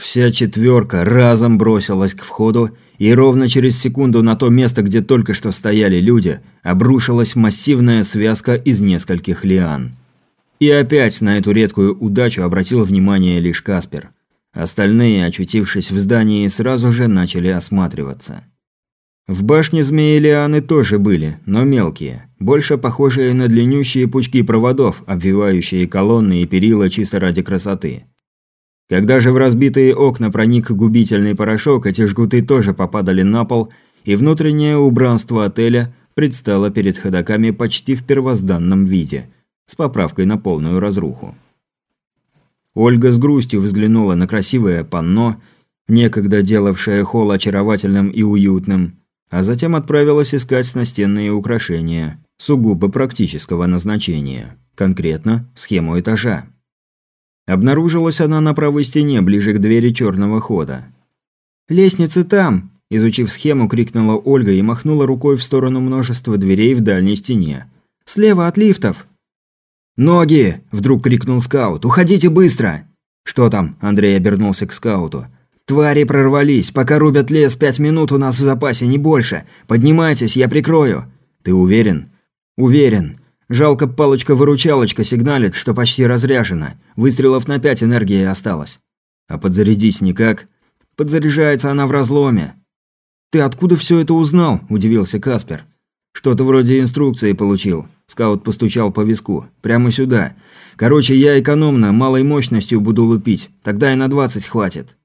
Вся четверка разом бросилась к входу, и ровно через секунду на то место, где только что стояли люди, обрушилась массивная связка из нескольких лиан. И опять на эту редкую удачу обратил внимание лишь Каспер. Остальные, очутившись в здании, сразу же начали осматриваться. В башне змеи лианы тоже были, но мелкие, больше похожие на длиннющие пучки проводов, обвивающие колонны и перила чисто ради красоты. Когда же в разбитые окна проник губительный порошок, эти жгуты тоже попадали на пол, и внутреннее убранство отеля предстало перед ходоками почти в первозданном виде, с поправкой на полную разруху. Ольга с грустью взглянула на красивое панно, некогда делавшее холл очаровательным и уютным, а затем отправилась искать настенные украшения, сугубо практического назначения, конкретно схему этажа. Обнаружилась она на правой стене, ближе к двери черного хода. «Лестницы там!» – изучив схему, крикнула Ольга и махнула рукой в сторону множества дверей в дальней стене. «Слева от лифтов!» «Ноги!» – вдруг крикнул скаут. «Уходите быстро!» «Что там?» – Андрей обернулся к скауту. «Твари прорвались. Пока рубят лес, пять минут у нас в запасе, не больше. Поднимайтесь, я прикрою». «Ты уверен?» «Уверен. Жалко, палочка-выручалочка сигналит, что почти разряжена. Выстрелов на пять энергии осталось. А подзарядить никак. Подзаряжается она в разломе». «Ты откуда все это узнал?» – удивился Каспер. «Что-то вроде инструкции получил». Скаут постучал по виску. «Прямо сюда. Короче, я экономно, малой мощностью буду лупить. Тогда и на 20 хватит».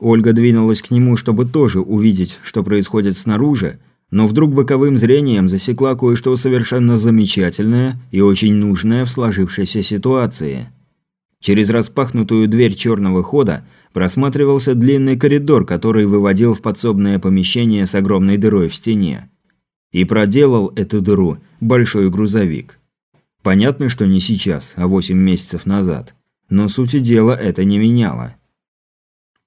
Ольга двинулась к нему, чтобы тоже увидеть, что происходит снаружи, но вдруг боковым зрением засекла кое-что совершенно замечательное и очень нужное в сложившейся ситуации. Через распахнутую дверь черного хода просматривался длинный коридор, который выводил в подсобное помещение с огромной дырой в стене. И проделал эту дыру большой грузовик. Понятно, что не сейчас, а 8 месяцев назад. Но сути дела это не меняло.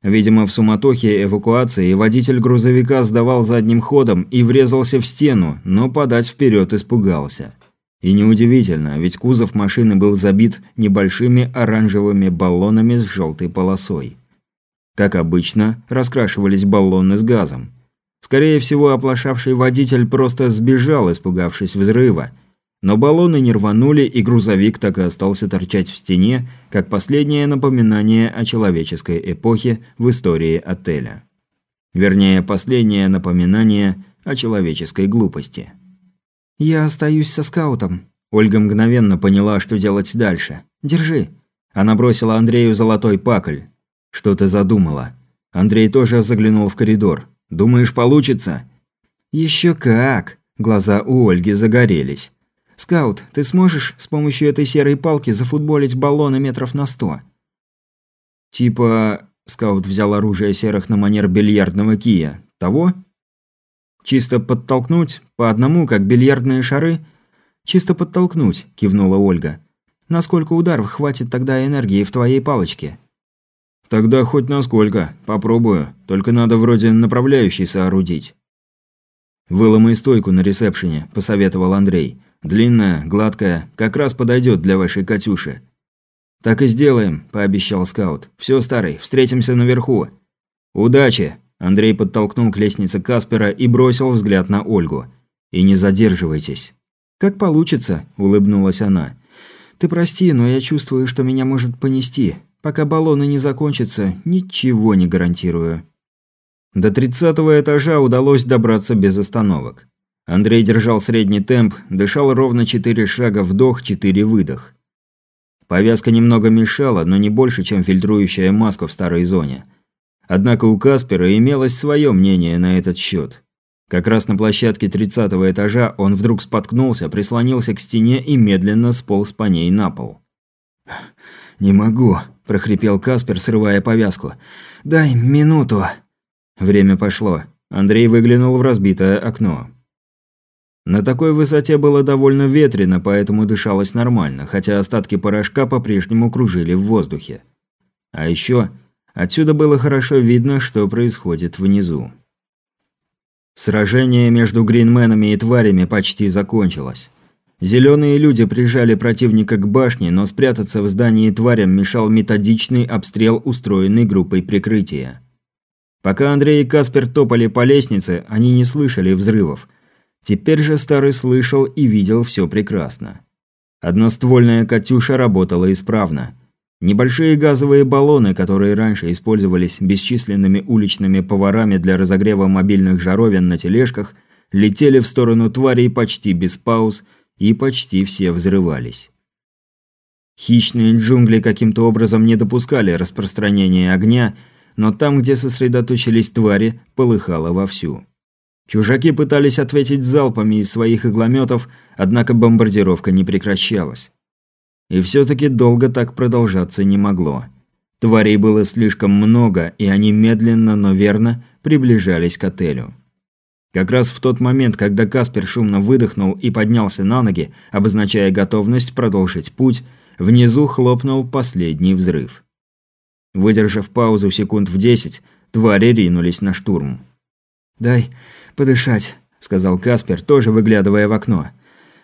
Видимо, в суматохе эвакуации водитель грузовика сдавал задним ходом и врезался в стену, но подать вперед испугался. И неудивительно, ведь кузов машины был забит небольшими оранжевыми баллонами с желтой полосой. Как обычно, раскрашивались баллоны с газом. Скорее всего, оплошавший водитель просто сбежал, испугавшись взрыва. Но баллоны не рванули, и грузовик так и остался торчать в стене, как последнее напоминание о человеческой эпохе в истории отеля. Вернее, последнее напоминание о человеческой глупости. «Я остаюсь со скаутом». Ольга мгновенно поняла, что делать дальше. «Держи». Она бросила Андрею золотой пакль. «Что ты задумала?» Андрей тоже заглянул в коридор. Думаешь, получится?» «Еще как!» Глаза у Ольги загорелись. «Скаут, ты сможешь с помощью этой серой палки зафутболить баллоны метров на сто?» «Типа...» Скаут взял оружие серых на манер бильярдного кия. «Того?» «Чисто подтолкнуть? По одному, как бильярдные шары?» «Чисто подтолкнуть», – кивнула Ольга. «Насколько ударов хватит тогда энергии в твоей палочке?» «Тогда хоть насколько. Попробую. Только надо вроде направляющий соорудить». «Выломай стойку на ресепшене», – посоветовал Андрей. «Длинная, гладкая, как раз подойдет для вашей Катюши». «Так и сделаем», – пообещал скаут. «Все, старый, встретимся наверху». «Удачи!» – Андрей подтолкнул к лестнице Каспера и бросил взгляд на Ольгу. «И не задерживайтесь». «Как получится», – улыбнулась она. «Ты прости, но я чувствую, что меня может понести. Пока баллоны не закончатся, ничего не гарантирую. До тридцатого этажа удалось добраться без остановок. Андрей держал средний темп, дышал ровно четыре шага вдох, четыре выдох. Повязка немного мешала, но не больше, чем фильтрующая маска в старой зоне. Однако у Каспера имелось свое мнение на этот счет. Как раз на площадке тридцатого этажа он вдруг споткнулся, прислонился к стене и медленно сполз по ней на пол. «Не могу», – прохрипел Каспер, срывая повязку. «Дай минуту». Время пошло. Андрей выглянул в разбитое окно. На такой высоте было довольно ветрено, поэтому дышалось нормально, хотя остатки порошка по-прежнему кружили в воздухе. А еще отсюда было хорошо видно, что происходит внизу. Сражение между гринменами и тварями почти закончилось. Зеленые люди прижали противника к башне, но спрятаться в здании тварям мешал методичный обстрел, устроенный группой прикрытия. Пока Андрей и Каспер топали по лестнице, они не слышали взрывов. Теперь же Старый слышал и видел все прекрасно. Одноствольная «Катюша» работала исправно. Небольшие газовые баллоны, которые раньше использовались бесчисленными уличными поварами для разогрева мобильных жаровин на тележках, летели в сторону тварей почти без пауз – и почти все взрывались. Хищные джунгли каким-то образом не допускали распространения огня, но там, где сосредоточились твари, полыхало вовсю. Чужаки пытались ответить залпами из своих иглометов, однако бомбардировка не прекращалась. И все-таки долго так продолжаться не могло. Тварей было слишком много, и они медленно, но верно приближались к отелю. Как раз в тот момент, когда Каспер шумно выдохнул и поднялся на ноги, обозначая готовность продолжить путь, внизу хлопнул последний взрыв. Выдержав паузу секунд в десять, твари ринулись на штурм. «Дай подышать», – сказал Каспер, тоже выглядывая в окно.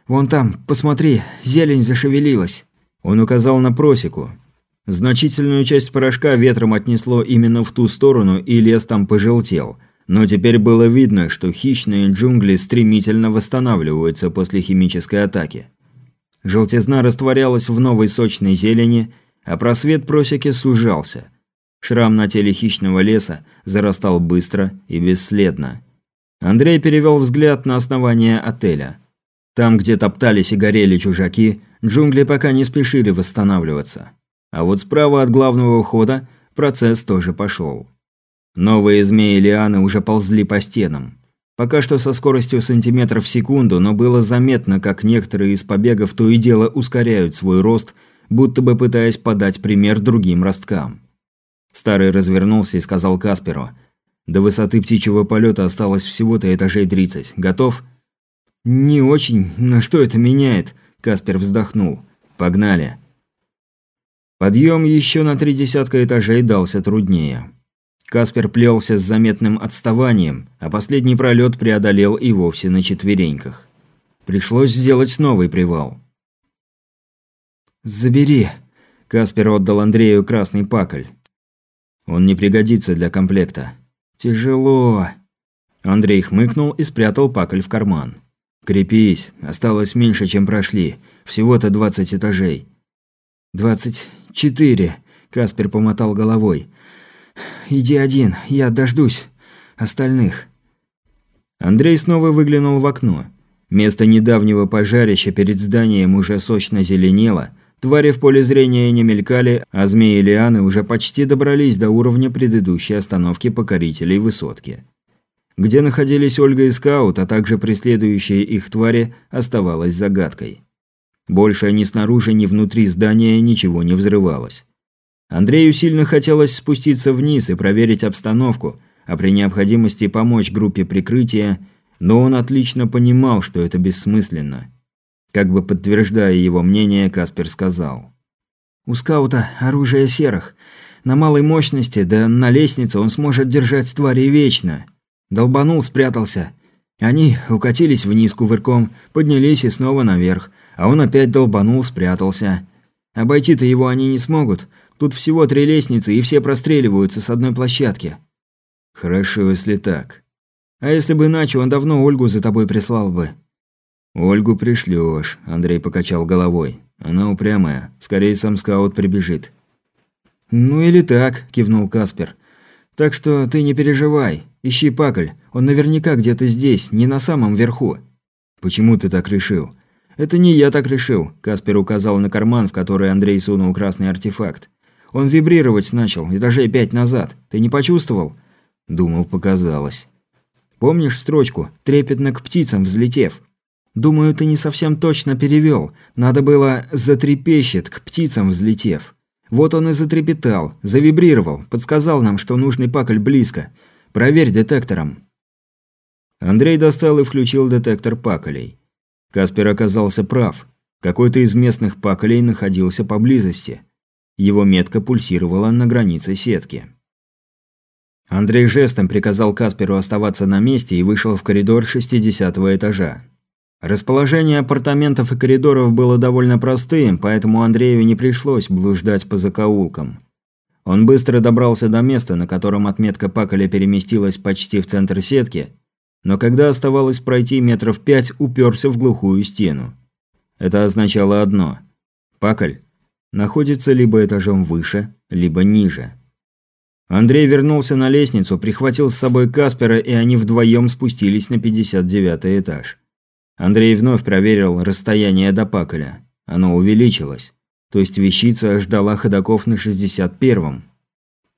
«Вон там, посмотри, зелень зашевелилась». Он указал на просеку. Значительную часть порошка ветром отнесло именно в ту сторону, и лес там пожелтел – но теперь было видно, что хищные джунгли стремительно восстанавливаются после химической атаки. Желтизна растворялась в новой сочной зелени, а просвет просеки сужался. Шрам на теле хищного леса зарастал быстро и бесследно. Андрей перевел взгляд на основание отеля. Там, где топтались и горели чужаки, джунгли пока не спешили восстанавливаться. А вот справа от главного входа процесс тоже пошел. Новые змеи-лианы уже ползли по стенам. Пока что со скоростью сантиметров в секунду, но было заметно, как некоторые из побегов то и дело ускоряют свой рост, будто бы пытаясь подать пример другим росткам. Старый развернулся и сказал Касперу. «До высоты птичьего полета осталось всего-то этажей 30. Готов?» «Не очень. На что это меняет?» Каспер вздохнул. «Погнали». Подъем еще на три десятка этажей дался труднее. Каспер плелся с заметным отставанием, а последний пролет преодолел и вовсе на четвереньках. Пришлось сделать новый привал. «Забери!» – Каспер отдал Андрею красный пакль. «Он не пригодится для комплекта». «Тяжело!» Андрей хмыкнул и спрятал пакль в карман. «Крепись, осталось меньше, чем прошли. Всего-то двадцать этажей». «Двадцать четыре», – Каспер помотал головой. Иди один, я дождусь остальных». Андрей снова выглянул в окно. Место недавнего пожарища перед зданием уже сочно зеленело, твари в поле зрения не мелькали, а змеи лианы уже почти добрались до уровня предыдущей остановки покорителей высотки. Где находились Ольга и Скаут, а также преследующие их твари, оставалось загадкой. Больше ни снаружи, ни внутри здания ничего не взрывалось. Андрею сильно хотелось спуститься вниз и проверить обстановку, а при необходимости помочь группе прикрытия, но он отлично понимал, что это бессмысленно. Как бы подтверждая его мнение, Каспер сказал. «У скаута оружие серых. На малой мощности, да на лестнице он сможет держать твари вечно. Долбанул, спрятался. Они укатились вниз кувырком, поднялись и снова наверх, а он опять долбанул, спрятался. Обойти-то его они не смогут, Тут всего три лестницы, и все простреливаются с одной площадки». «Хорошо, если так. А если бы иначе, он давно Ольгу за тобой прислал бы». «Ольгу пришлёшь», – Андрей покачал головой. «Она упрямая. Скорее сам скаут прибежит». «Ну или так», – кивнул Каспер. «Так что ты не переживай. Ищи Пакль. Он наверняка где-то здесь, не на самом верху». «Почему ты так решил?» «Это не я так решил», – Каспер указал на карман, в который Андрей сунул красный артефакт. Он вибрировать начал, этажей пять назад. Ты не почувствовал?» Думал, показалось. «Помнишь строчку «трепетно к птицам взлетев»?» «Думаю, ты не совсем точно перевел. Надо было «затрепещет к птицам взлетев». Вот он и затрепетал, завибрировал, подсказал нам, что нужный пакль близко. Проверь детектором». Андрей достал и включил детектор паколей. Каспер оказался прав. Какой-то из местных паколей находился поблизости. Его метка пульсировала на границе сетки. Андрей жестом приказал Касперу оставаться на месте и вышел в коридор 60 этажа. Расположение апартаментов и коридоров было довольно простым, поэтому Андрею не пришлось блуждать по закоулкам. Он быстро добрался до места, на котором отметка Паколя переместилась почти в центр сетки, но когда оставалось пройти метров пять, уперся в глухую стену. Это означало одно – Паколь находится либо этажом выше, либо ниже. Андрей вернулся на лестницу, прихватил с собой Каспера, и они вдвоем спустились на 59 этаж. Андрей вновь проверил расстояние до Паколя. Оно увеличилось. То есть вещица ждала ходаков на 61-м.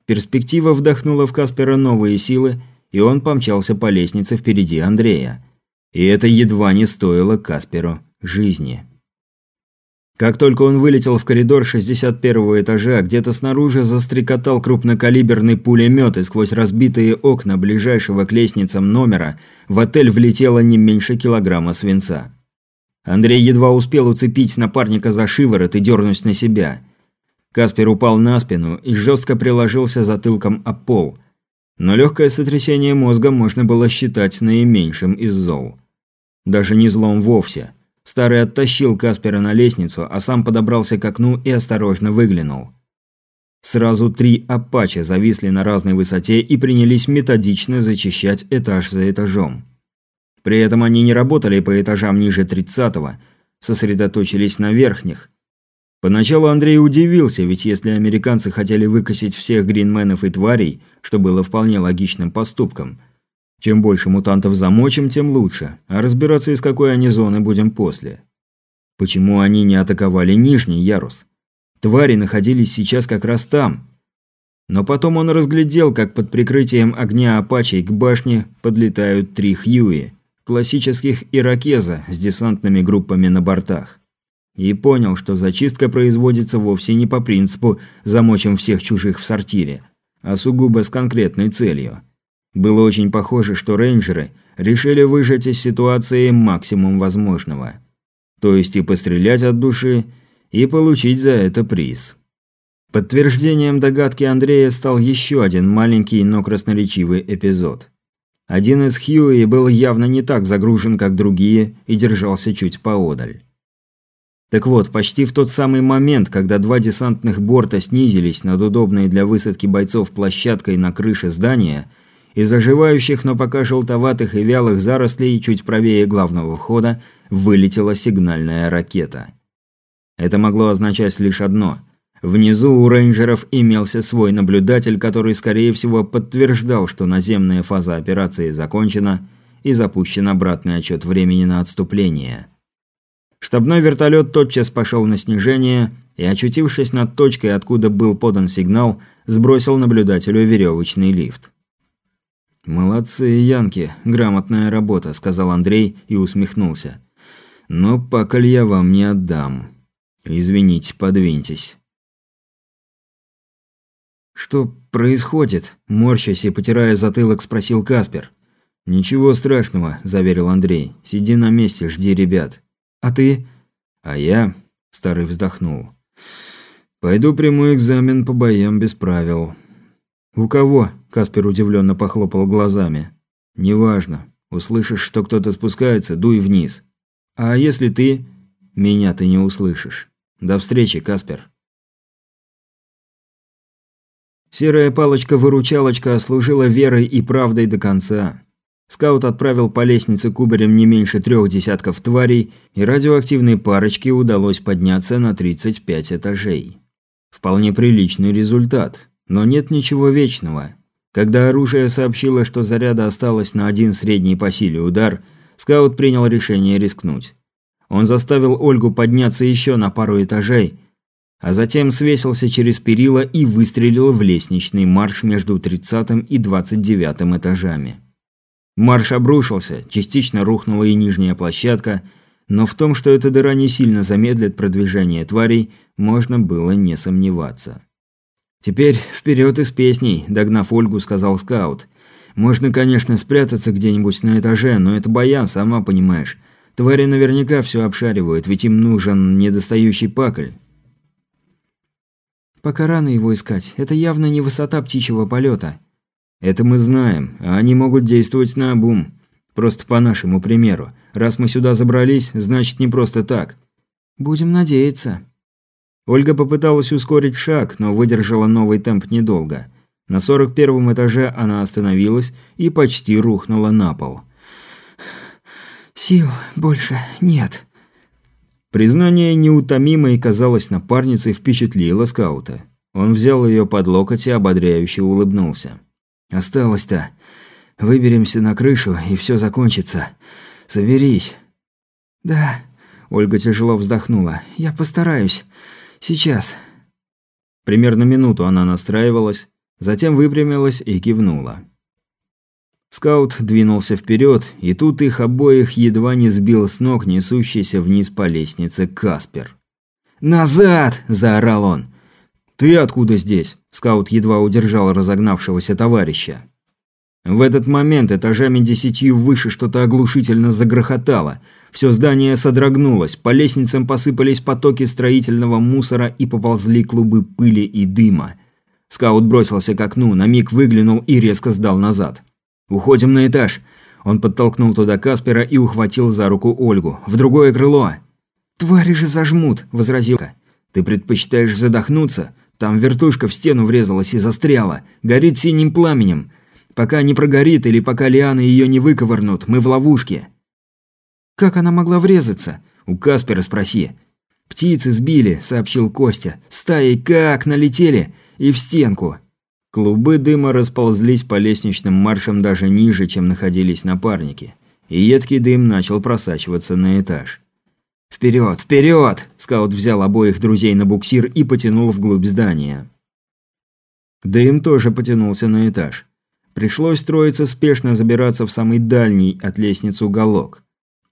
Перспектива вдохнула в Каспера новые силы, и он помчался по лестнице впереди Андрея. И это едва не стоило Касперу жизни. Как только он вылетел в коридор 61-го этажа, где-то снаружи застрекотал крупнокалиберный пулемет, и сквозь разбитые окна ближайшего к лестницам номера в отель влетело не меньше килограмма свинца. Андрей едва успел уцепить напарника за шиворот и дернуть на себя. Каспер упал на спину и жестко приложился затылком о пол. Но легкое сотрясение мозга можно было считать наименьшим из зол. Даже не злом вовсе – Старый оттащил Каспера на лестницу, а сам подобрался к окну и осторожно выглянул. Сразу три «Апача» зависли на разной высоте и принялись методично зачищать этаж за этажом. При этом они не работали по этажам ниже 30-го, сосредоточились на верхних. Поначалу Андрей удивился, ведь если американцы хотели выкосить всех гринменов и тварей, что было вполне логичным поступком – чем больше мутантов замочим, тем лучше, а разбираться, из какой они зоны, будем после. Почему они не атаковали нижний ярус? Твари находились сейчас как раз там. Но потом он разглядел, как под прикрытием огня апачей к башне подлетают три Хьюи, классических иракеза с десантными группами на бортах. И понял, что зачистка производится вовсе не по принципу «замочим всех чужих в сортире», а сугубо с конкретной целью – было очень похоже, что рейнджеры решили выжать из ситуации максимум возможного. То есть и пострелять от души, и получить за это приз. Подтверждением догадки Андрея стал еще один маленький, но красноречивый эпизод. Один из Хьюи был явно не так загружен, как другие, и держался чуть поодаль. Так вот, почти в тот самый момент, когда два десантных борта снизились над удобной для высадки бойцов площадкой на крыше здания – из оживающих, но пока желтоватых и вялых зарослей чуть правее главного входа вылетела сигнальная ракета. Это могло означать лишь одно. Внизу у рейнджеров имелся свой наблюдатель, который, скорее всего, подтверждал, что наземная фаза операции закончена и запущен обратный отчет времени на отступление. Штабной вертолет тотчас пошел на снижение и, очутившись над точкой, откуда был подан сигнал, сбросил наблюдателю веревочный лифт. «Молодцы, Янки, грамотная работа», – сказал Андрей и усмехнулся. «Но паколь я вам не отдам. Извините, подвиньтесь». «Что происходит?» – морщась и потирая затылок, спросил Каспер. «Ничего страшного», – заверил Андрей. «Сиди на месте, жди ребят». «А ты?» «А я?» – старый вздохнул. «Пойду приму экзамен по боям без правил». «У кого?» Каспер удивленно похлопал глазами. «Неважно. Услышишь, что кто-то спускается, дуй вниз. А если ты...» «Меня ты не услышишь. До встречи, Каспер». Серая палочка-выручалочка служила верой и правдой до конца. Скаут отправил по лестнице кубарем не меньше трех десятков тварей, и радиоактивной парочке удалось подняться на 35 этажей. Вполне приличный результат, но нет ничего вечного. Когда оружие сообщило, что заряда осталось на один средний по силе удар, скаут принял решение рискнуть. Он заставил Ольгу подняться еще на пару этажей, а затем свесился через перила и выстрелил в лестничный марш между 30 и 29 этажами. Марш обрушился, частично рухнула и нижняя площадка, но в том, что эта дыра не сильно замедлит продвижение тварей, можно было не сомневаться. «Теперь вперед из песней», – догнав Ольгу, сказал скаут. «Можно, конечно, спрятаться где-нибудь на этаже, но это баян, сама понимаешь. Твари наверняка все обшаривают, ведь им нужен недостающий пакль». «Пока рано его искать. Это явно не высота птичьего полета». «Это мы знаем, а они могут действовать на обум. Просто по нашему примеру. Раз мы сюда забрались, значит не просто так. Будем надеяться. Ольга попыталась ускорить шаг, но выдержала новый темп недолго. На 41 этаже она остановилась и почти рухнула на пол. «Сил больше нет». Признание неутомимой, казалось, напарницей впечатлило скаута. Он взял ее под локоть и ободряюще улыбнулся. «Осталось-то. Выберемся на крышу, и все закончится. Соберись». «Да», – Ольга тяжело вздохнула. «Я постараюсь. Сейчас». Примерно минуту она настраивалась, затем выпрямилась и кивнула. Скаут двинулся вперед, и тут их обоих едва не сбил с ног несущийся вниз по лестнице Каспер. «Назад!» – заорал он. «Ты откуда здесь?» – скаут едва удержал разогнавшегося товарища. В этот момент этажами десятью выше что-то оглушительно загрохотало. Все здание содрогнулось, по лестницам посыпались потоки строительного мусора и поползли клубы пыли и дыма. Скаут бросился к окну, на миг выглянул и резко сдал назад. «Уходим на этаж!» Он подтолкнул туда Каспера и ухватил за руку Ольгу. «В другое крыло!» «Твари же зажмут!» – возразил «Ты предпочитаешь задохнуться? Там вертушка в стену врезалась и застряла. Горит синим пламенем. Пока не прогорит или пока лианы ее не выковырнут, мы в ловушке». «Как она могла врезаться?» «У Каспера спроси». «Птицы сбили», – сообщил Костя. «Стаи как налетели! И в стенку!» Клубы дыма расползлись по лестничным маршам даже ниже, чем находились напарники. И едкий дым начал просачиваться на этаж. «Вперед! Вперед!» – скаут взял обоих друзей на буксир и потянул вглубь здания. Дым тоже потянулся на этаж. Пришлось строиться спешно забираться в самый дальний от лестницы уголок.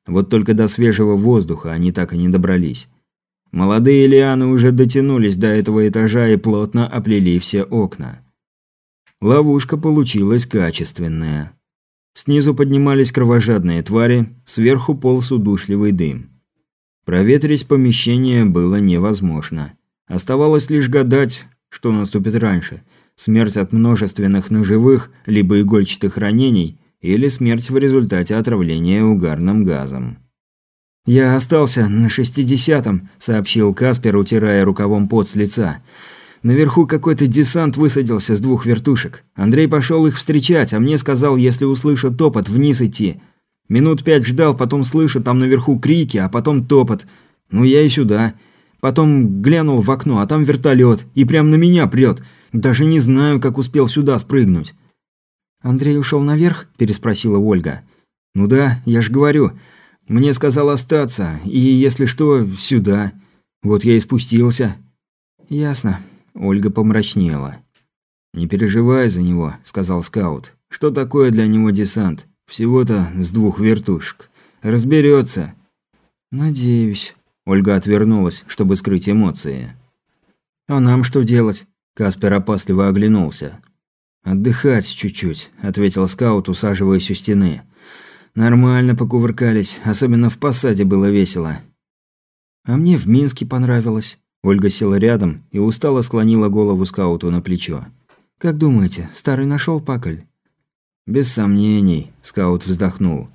Вот только до свежего воздуха они так и не добрались. Молодые лианы уже дотянулись до этого этажа и плотно оплели все окна. Ловушка получилась качественная. Снизу поднимались кровожадные твари, сверху полз удушливый дым. Проветрить помещение было невозможно. Оставалось лишь гадать, что наступит раньше. Смерть от множественных ножевых, либо игольчатых ранений, или смерть в результате отравления угарным газом. «Я остался на шестидесятом», – сообщил Каспер, утирая рукавом пот с лица. «Наверху какой-то десант высадился с двух вертушек. Андрей пошел их встречать, а мне сказал, если услышит топот, вниз идти. Минут пять ждал, потом слышу там наверху крики, а потом топот. Ну я и сюда. Потом глянул в окно, а там вертолет, и прям на меня прет. Даже не знаю, как успел сюда спрыгнуть». «Андрей ушел наверх?» – переспросила Ольга. «Ну да, я ж говорю. Мне сказал остаться, и, если что, сюда. Вот я и спустился». «Ясно». Ольга помрачнела. «Не переживай за него», – сказал скаут. «Что такое для него десант? Всего-то с двух вертушек. Разберется. Надеюсь. Ольга отвернулась, чтобы скрыть эмоции. А нам что делать? Каспер опасливо оглянулся. «Отдыхать чуть-чуть», – ответил скаут, усаживаясь у стены. «Нормально покувыркались, особенно в посаде было весело». «А мне в Минске понравилось». Ольга села рядом и устало склонила голову скауту на плечо. «Как думаете, старый нашел пакль?» «Без сомнений», – скаут вздохнул.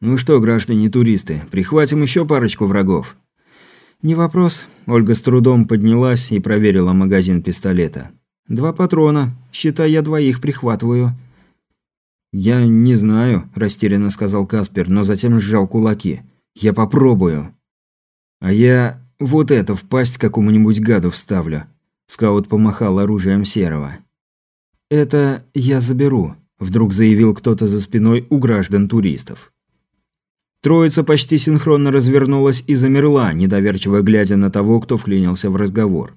«Ну что, граждане-туристы, прихватим еще парочку врагов?» «Не вопрос». Ольга с трудом поднялась и проверила магазин пистолета. «Два патрона. Считай, я двоих прихватываю». «Я не знаю», – растерянно сказал Каспер, но затем сжал кулаки. «Я попробую». «А я вот это в пасть какому-нибудь гаду вставлю». Скаут помахал оружием Серого. «Это я заберу», Вдруг заявил кто-то за спиной у граждан-туристов. Троица почти синхронно развернулась и замерла, недоверчиво глядя на того, кто вклинился в разговор.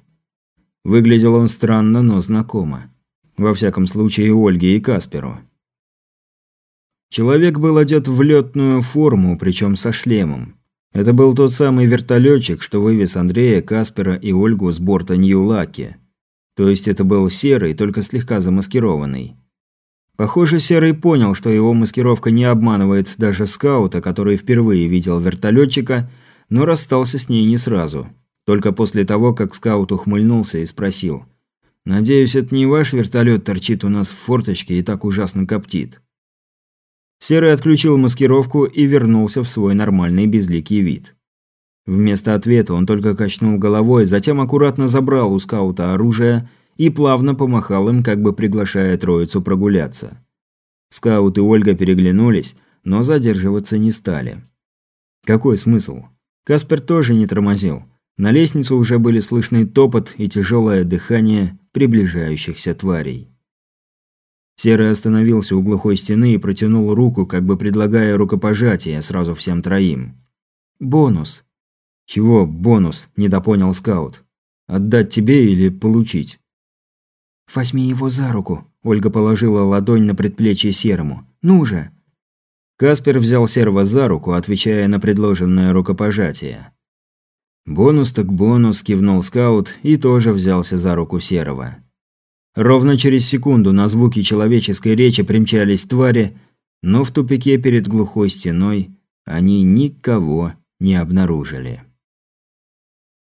Выглядел он странно, но знакомо. Во всяком случае, Ольге и Касперу. Человек был одет в летную форму, причем со шлемом. Это был тот самый вертолетчик, что вывез Андрея, Каспера и Ольгу с борта Нью-Лаки. То есть это был серый, только слегка замаскированный. Похоже, Серый понял, что его маскировка не обманывает даже скаута, который впервые видел вертолетчика, но расстался с ней не сразу. Только после того, как скаут ухмыльнулся и спросил. «Надеюсь, это не ваш вертолет торчит у нас в форточке и так ужасно коптит?» Серый отключил маскировку и вернулся в свой нормальный безликий вид. Вместо ответа он только качнул головой, затем аккуратно забрал у скаута оружие и плавно помахал им, как бы приглашая троицу прогуляться. Скаут и Ольга переглянулись, но задерживаться не стали. Какой смысл? Каспер тоже не тормозил. На лестнице уже были слышны топот и тяжелое дыхание приближающихся тварей. Серый остановился у глухой стены и протянул руку, как бы предлагая рукопожатие сразу всем троим. «Бонус». «Чего бонус?» – недопонял скаут. «Отдать тебе или получить?» «Возьми его за руку», – Ольга положила ладонь на предплечье Серому. «Ну же!» Каспер взял Серого за руку, отвечая на предложенное рукопожатие. «Бонус так бонус», – кивнул скаут и тоже взялся за руку Серого. Ровно через секунду на звуки человеческой речи примчались твари, но в тупике перед глухой стеной они никого не обнаружили.